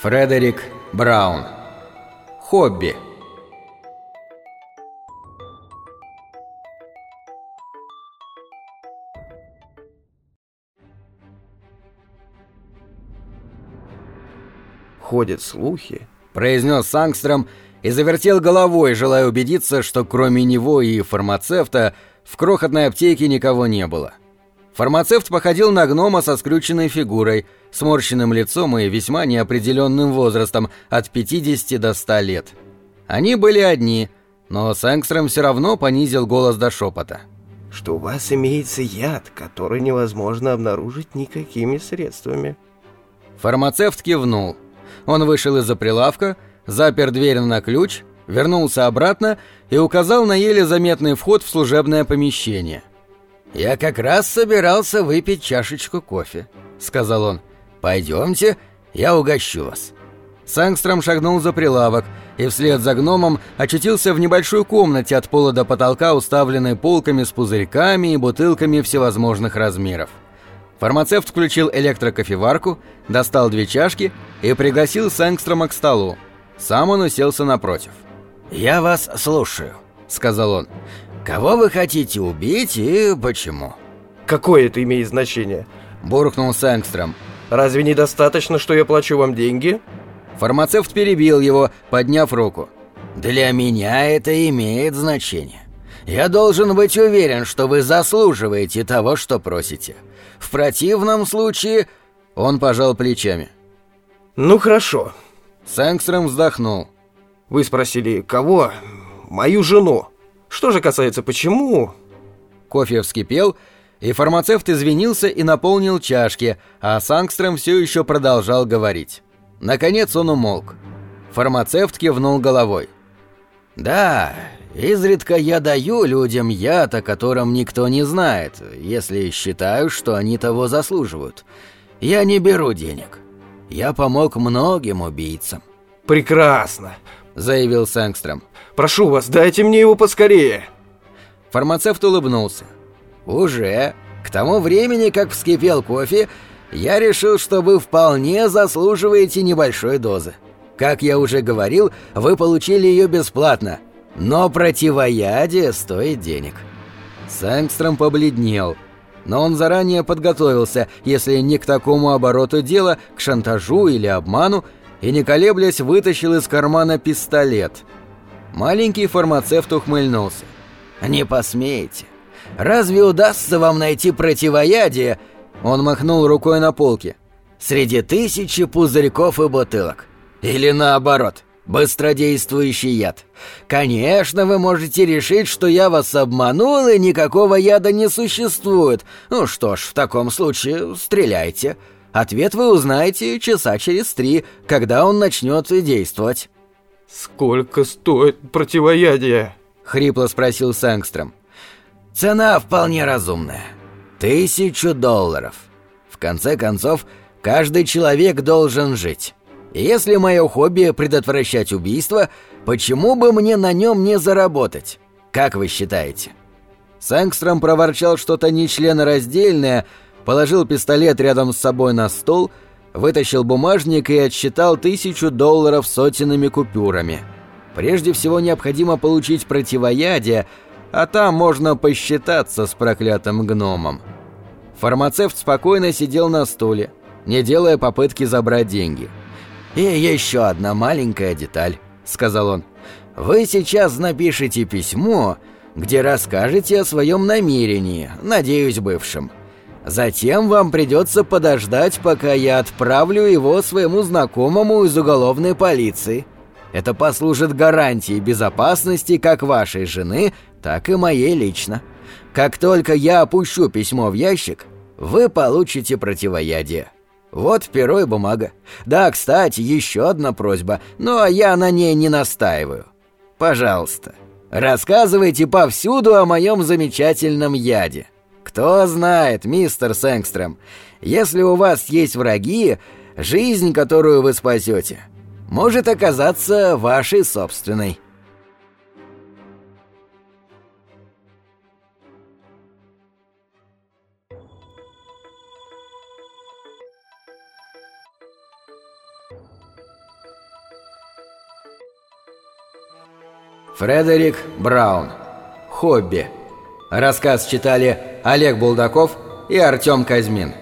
Фредерик Браун. Хобби. Ходят слухи, произнес Сангстром и завертел головой, желая убедиться, что кроме него и фармацевта в крохотной аптеке никого не было. Фармацевт походил на гнома со скрюченной фигурой, сморщенным лицом и весьма неопределенным возрастом от 50 до 100 лет. Они были одни, но Сэнгстром все равно понизил голос до шепота. что у вас имеется яд, который невозможно обнаружить никакими средствами. Фармацевт кивнул. Он вышел из-за прилавка, запер дверь на ключ, вернулся обратно и указал на еле заметный вход в служебное помещение. «Я как раз собирался выпить чашечку кофе», — сказал он. «Пойдемте, я угощу вас». Сангстром шагнул за прилавок и вслед за гномом очутился в небольшой комнате от пола до потолка, уставленной полками с пузырьками и бутылками всевозможных размеров. Фармацевт включил электрокофеварку, достал две чашки и пригласил Сэнгстрома к столу. Сам он уселся напротив. «Я вас слушаю», — сказал он. «Кого вы хотите убить и почему?» Какое это имеет значение? Буркнул Сэнгстром. Разве недостаточно, что я плачу вам деньги? Фармацевт перебил его, подняв руку. «Для меня это имеет значение. Я должен быть уверен, что вы заслуживаете того, что просите. В противном случае...» Он пожал плечами. Ну хорошо. Сэнгстром вздохнул. Вы спросили, кого? Мою жену. Что же касается почему... Кофе вскипел, и фармацевт извинился и наполнил чашки, а Сангстром все еще продолжал говорить. Наконец он умолк. Фармацевт кивнул головой. «Да, изредка я даю людям яд, о котором никто не знает, если считаю, что они того заслуживают. Я не беру денег. Я помог многим убийцам», Прекрасно. — заявил Сэнгстром. Прошу вас, дайте мне его поскорее. Фармацевт улыбнулся. «Уже. К тому времени, как вскипел кофе, я решил, что вы вполне заслуживаете небольшой дозы. Как я уже говорил, вы получили ее бесплатно, но противоядие стоит денег». Сэнгстром побледнел, но он заранее подготовился, если не к такому обороту дела, к шантажу или обману, и не колеблясь вытащил из кармана пистолет. Маленький фармацевт ухмыльнулся. «Не посмеете. Разве удастся вам найти противоядие?» Он махнул рукой на полке. «Среди тысячи пузырьков и бутылок. Или наоборот, быстродействующий яд. Конечно, вы можете решить, что я вас обманул и никакого яда не существует. Ну что ж, в таком случае стреляйте. Ответ вы узнаете часа через три, когда он начнет действовать». Сколько стоит противоядие? Хрипло спросил Сэнгстром. Цена вполне разумная. Тысячу долларов. В конце концов, каждый человек должен жить. И если мое хобби предотвращать убийство, почему бы мне на нем не заработать? Как вы считаете? Сэнгстром проворчал что-то нечленораздельное, положил пистолет рядом с собой на стол, вытащил бумажник и отсчитал тысячу долларов сотенными купюрами. Прежде всего необходимо получить противоядие, а там можно посчитаться с проклятым гномом. Фармацевт спокойно сидел на стуле, не делая попытки забрать деньги. «И еще одна маленькая деталь», — сказал он. «Вы сейчас напишите письмо, где расскажете о своем намерении, надеюсь, бывшем. Затем вам придется подождать, пока я отправлю его своему знакомому из уголовной полиции. Это послужит гарантией безопасности как вашей жены, так и моей лично. Как только я опущу письмо в ящик, вы получите противоядие. Вот перо и бумага. Да, кстати, еще одна просьба, но я на ней не настаиваю. Пожалуйста, рассказывайте повсюду о моем замечательном яде. Кто знает, мистер Сэнгстрем, если у вас есть враги, жизнь, которую вы спасете, может оказаться вашей собственной. Фредерик Браун. Хобби. Рассказ читали Олег Булдаков и Артем Казьмин.